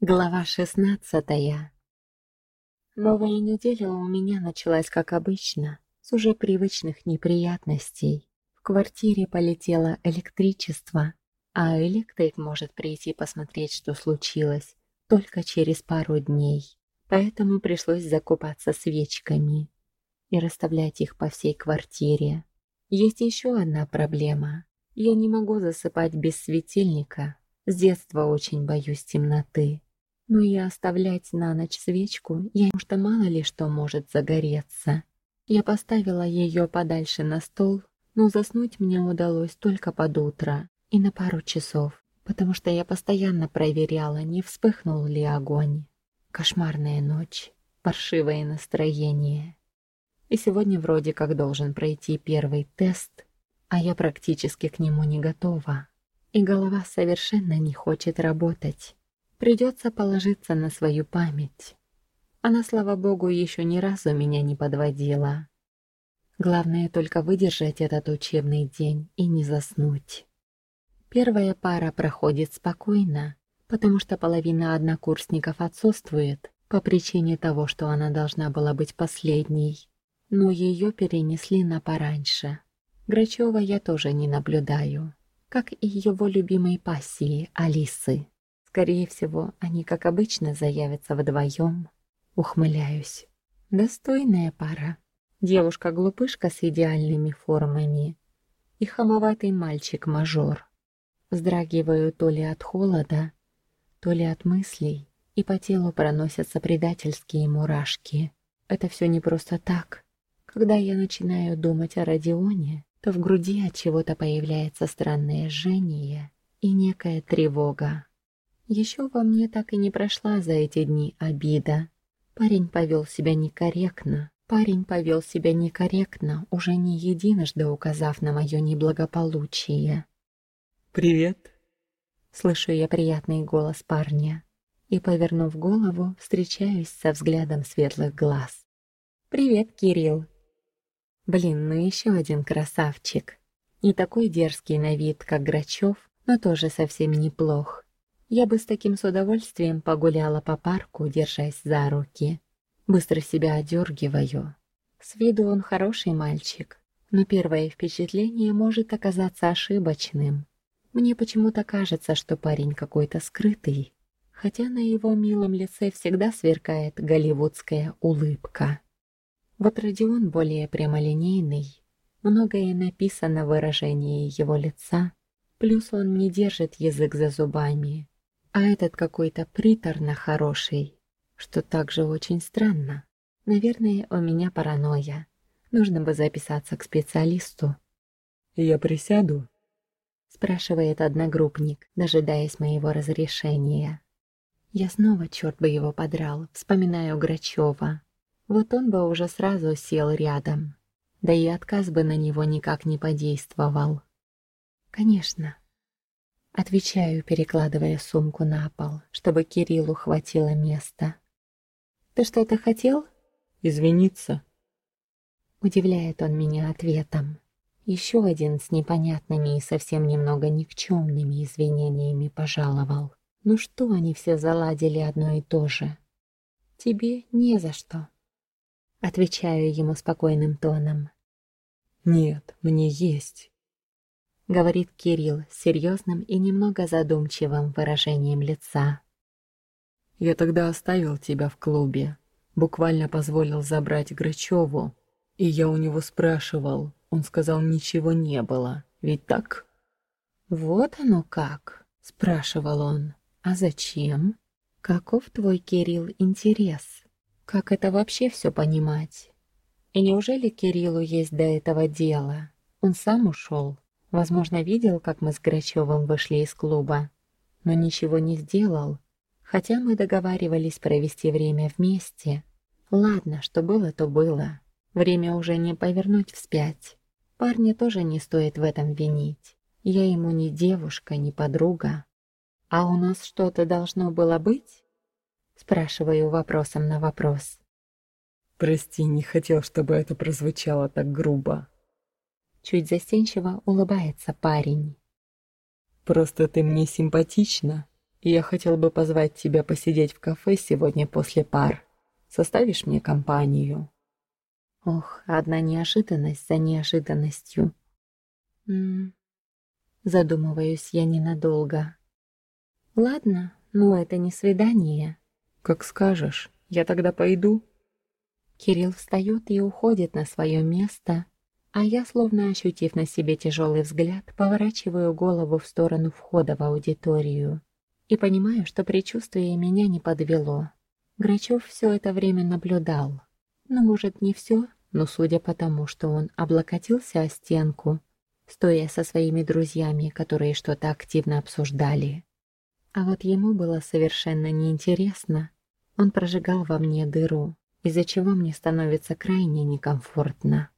Глава шестнадцатая Новая неделя у меня началась как обычно, с уже привычных неприятностей. В квартире полетело электричество, а электрик может прийти посмотреть, что случилось, только через пару дней. Поэтому пришлось закупаться свечками и расставлять их по всей квартире. Есть еще одна проблема. Я не могу засыпать без светильника. С детства очень боюсь темноты. Но и оставлять на ночь свечку, я, что мало ли что может загореться. Я поставила ее подальше на стол, но заснуть мне удалось только под утро и на пару часов, потому что я постоянно проверяла, не вспыхнул ли огонь. Кошмарная ночь, паршивое настроение. И сегодня вроде как должен пройти первый тест, а я практически к нему не готова. И голова совершенно не хочет работать. Придется положиться на свою память. Она, слава богу, еще ни разу меня не подводила. Главное только выдержать этот учебный день и не заснуть. Первая пара проходит спокойно, потому что половина однокурсников отсутствует по причине того, что она должна была быть последней. Но ее перенесли на пораньше. Грачева я тоже не наблюдаю, как и его любимой пассии Алисы. Скорее всего, они, как обычно, заявятся вдвоем. Ухмыляюсь. Достойная пара. Девушка-глупышка с идеальными формами и хамоватый мальчик-мажор. Вздрагиваю то ли от холода, то ли от мыслей, и по телу проносятся предательские мурашки. Это все не просто так. Когда я начинаю думать о Родионе, то в груди от чего-то появляется странное жжение и некая тревога. Еще во мне так и не прошла за эти дни обида. Парень повел себя некорректно. Парень повел себя некорректно, уже не единожды указав на мое неблагополучие. «Привет!» Слышу я приятный голос парня и, повернув голову, встречаюсь со взглядом светлых глаз. «Привет, Кирилл!» Блин, ну еще один красавчик. Не такой дерзкий на вид, как Грачев, но тоже совсем неплох. Я бы с таким с удовольствием погуляла по парку, держась за руки. Быстро себя одергиваю. С виду он хороший мальчик, но первое впечатление может оказаться ошибочным. Мне почему-то кажется, что парень какой-то скрытый, хотя на его милом лице всегда сверкает голливудская улыбка. Вот Родион более прямолинейный, многое написано в выражении его лица, плюс он не держит язык за зубами, а этот какой-то приторно хороший, что также очень странно. Наверное, у меня паранойя. Нужно бы записаться к специалисту. «Я присяду?» спрашивает одногруппник, дожидаясь моего разрешения. Я снова, черт бы его подрал, вспоминаю Грачева. Вот он бы уже сразу сел рядом. Да и отказ бы на него никак не подействовал. Конечно, Отвечаю, перекладывая сумку на пол, чтобы Кириллу хватило места. «Ты что-то хотел?» «Извиниться». Удивляет он меня ответом. Еще один с непонятными и совсем немного никчемными извинениями пожаловал. Ну что они все заладили одно и то же? Тебе не за что. Отвечаю ему спокойным тоном. Нет, мне есть. — говорит Кирилл с серьезным и немного задумчивым выражением лица. «Я тогда оставил тебя в клубе, буквально позволил забрать Грачеву, и я у него спрашивал, он сказал, ничего не было, ведь так?» «Вот оно как», — спрашивал он. «А зачем? Каков твой, Кирилл, интерес? Как это вообще все понимать? И неужели Кириллу есть до этого дело? Он сам ушел?» Возможно, видел, как мы с Грачевым вышли из клуба, но ничего не сделал, хотя мы договаривались провести время вместе. Ладно, что было, то было. Время уже не повернуть вспять. Парня тоже не стоит в этом винить. Я ему не девушка, не подруга. А у нас что-то должно было быть? Спрашиваю вопросом на вопрос. Прости, не хотел, чтобы это прозвучало так грубо. Чуть застенчиво улыбается парень. «Просто ты мне симпатична, Я хотел бы позвать тебя посидеть в кафе сегодня после пар. Составишь мне компанию?» Ох, одна неожиданность за неожиданностью. М -м, задумываюсь я ненадолго. Ладно, но это не свидание. Как скажешь, я тогда пойду. Кирилл встает и уходит на свое место, а я, словно ощутив на себе тяжелый взгляд, поворачиваю голову в сторону входа в аудиторию и понимаю, что предчувствие меня не подвело. Грачев все это время наблюдал. Ну, может, не все, но судя по тому, что он облокотился о стенку, стоя со своими друзьями, которые что-то активно обсуждали. А вот ему было совершенно неинтересно. Он прожигал во мне дыру, из-за чего мне становится крайне некомфортно.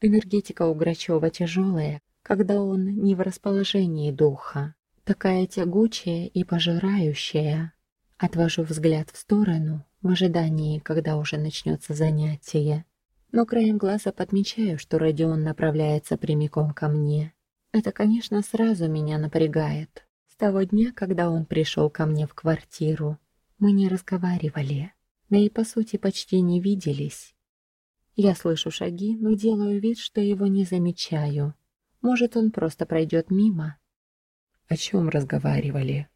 Энергетика у Грачева тяжелая, когда он не в расположении духа, такая тягучая и пожирающая. Отвожу взгляд в сторону, в ожидании, когда уже начнется занятие. Но краем глаза подмечаю, что Родион направляется прямиком ко мне. Это, конечно, сразу меня напрягает. С того дня, когда он пришел ко мне в квартиру, мы не разговаривали, да и, по сути, почти не виделись. Я слышу шаги, но делаю вид, что его не замечаю. Может, он просто пройдет мимо. О чем разговаривали?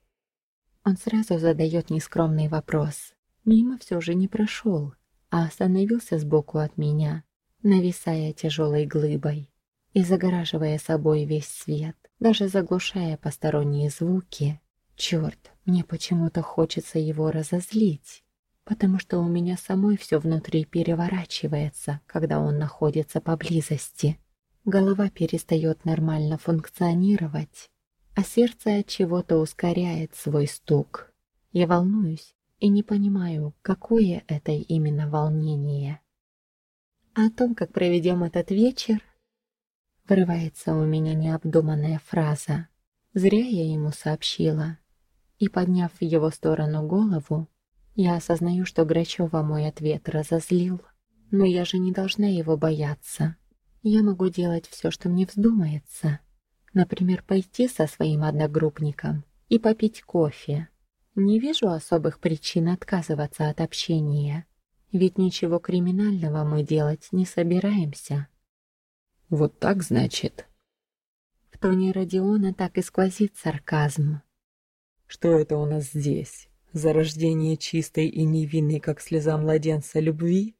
Он сразу задает нескромный вопрос. Мимо все же не прошел, а остановился сбоку от меня, нависая тяжелой глыбой и загораживая собой весь свет, даже заглушая посторонние звуки. Черт, мне почему-то хочется его разозлить, потому что у меня самой все внутри переворачивается, когда он находится поблизости. Голова перестает нормально функционировать, а сердце от чего-то ускоряет свой стук. Я волнуюсь и не понимаю, какое это именно волнение. О том, как проведем этот вечер, вырывается у меня необдуманная фраза. Зря я ему сообщила. И, подняв в его сторону голову, я осознаю, что Грачева мой ответ разозлил. Но я же не должна его бояться. Я могу делать все, что мне вздумается. Например, пойти со своим одногруппником и попить кофе. Не вижу особых причин отказываться от общения, ведь ничего криминального мы делать не собираемся. Вот так, значит? В тоне Родиона так и сквозит сарказм. Что это у нас здесь? Зарождение чистой и невинной, как слеза младенца, любви?